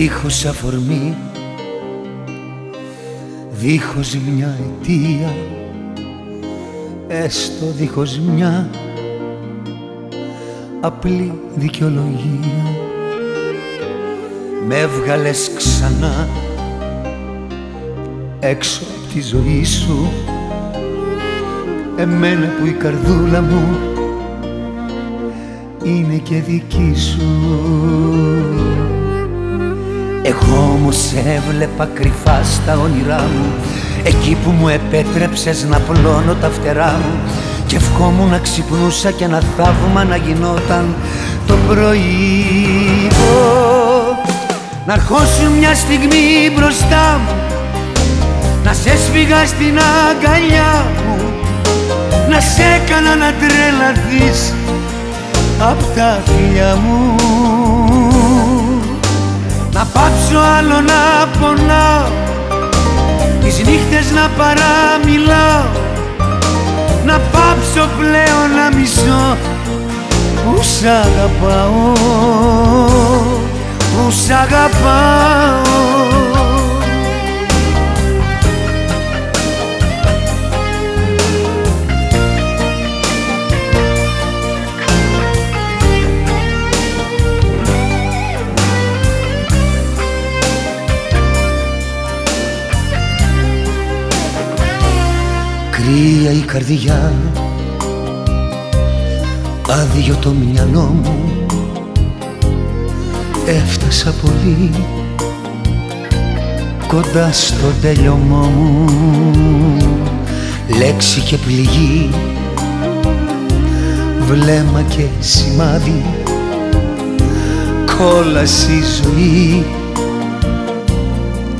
Δίχως αφορμή Δίχως μια αιτία Έστω δίχως μια Απλή δικαιολογία. Με έβγαλες ξανά Έξω από τη ζωή σου Εμένα που η καρδούλα μου είναι και δική σου Εγώ όμως έβλεπα κρυφά στα όνειρά μου. Εκεί που μου επέτρεψες να πλώνω τα φτερά μου. Και ευχόμουν να ξυπνούσα και ένα θαύμα να γινόταν το πρωί. Να αρχώσουν μια στιγμή μπροστά μου. Να σε σφίγα στην αγκαλιά μου. Να σε έκανα να τρελαθείς απ' τα φιλιά μου Να πάψω άλλο να πονάω. Τις νύχτες να παραμιλάω. Να πάψω πλέον να μισώ. Που σ' αγαπάω Που σ' αγαπάω Κρύα η καρδιά. Άδειο το μυαλό μου. Έφτασα πολύ Κοντά στο τέλειωμό μου. Λέξη και πληγή. Βλέμμα και σημάδι. Κόλαση ζωή.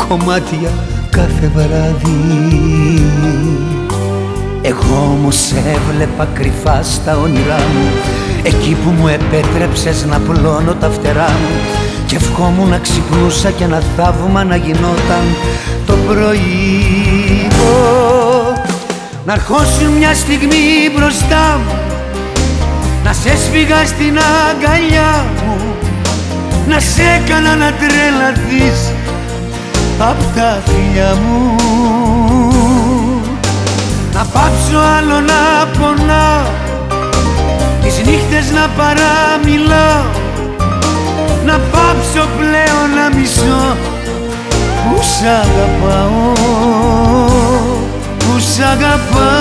Κομμάτια κάθε βράδυ εγώ όμως έβλεπα κρυφά στα όνειρά μου. Εκεί που μου επέτρεψες να πλώνω τα φτερά μου. Και ευχόμουν να ξυπνούσα και ένα θαύμα να γινόταν το πρωί. Να αρχώσουν μια στιγμή μπροστά μου. Να σε σφίγα στην αγκαλιά μου. Να σε έκανα να τρελαθείς απ' τα φιλιά μου να πάψω άλλο να πονάω Τις νύχτες να παραμιλάω. Να πάψω πλέον να μισώ Που σ' αγαπάω Που σ' αγαπάω